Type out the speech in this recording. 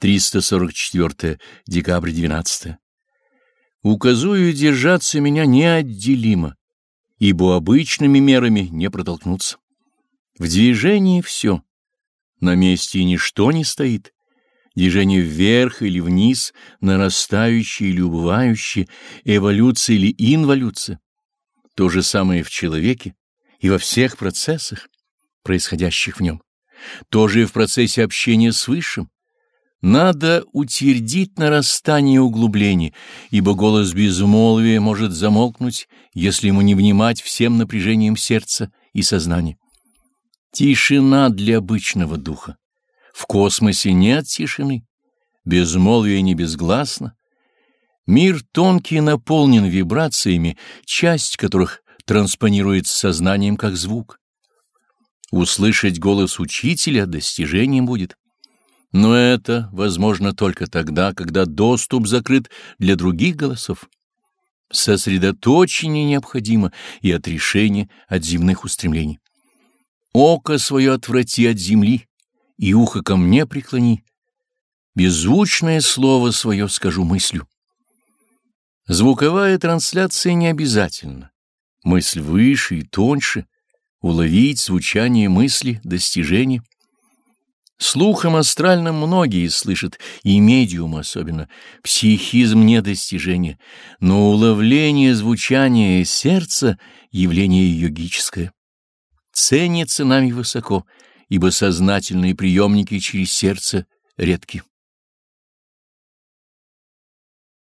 344 декабрь 12 Указую держаться меня неотделимо, ибо обычными мерами не протолкнуться. В движении все. На месте ничто не стоит. Движение вверх или вниз, нарастающее или убывающее, эволюция или инволюция. То же самое в человеке и во всех процессах, происходящих в нем. То же и в процессе общения с Высшим. Надо утвердить нарастание и углубление, ибо голос безмолвия может замолкнуть, если ему не внимать всем напряжением сердца и сознания. Тишина для обычного духа. В космосе нет тишины. Безмолвие не безгласно. Мир тонкий наполнен вибрациями, часть которых транспонируется сознанием как звук. Услышать голос учителя достижением будет. Но это возможно только тогда, когда доступ закрыт для других голосов. Сосредоточение необходимо и отрешение от земных устремлений. Око свое отврати от земли, и ухо ко мне преклони. Беззвучное слово свое скажу мыслью. Звуковая трансляция не обязательна. Мысль выше и тоньше, уловить звучание мысли, достижения. Слухом астральным многие слышат, и медиум особенно. Психизм не достижение, но уловление звучания сердца — явление йогическое. Ценится нами высоко, ибо сознательные приемники через сердце редки.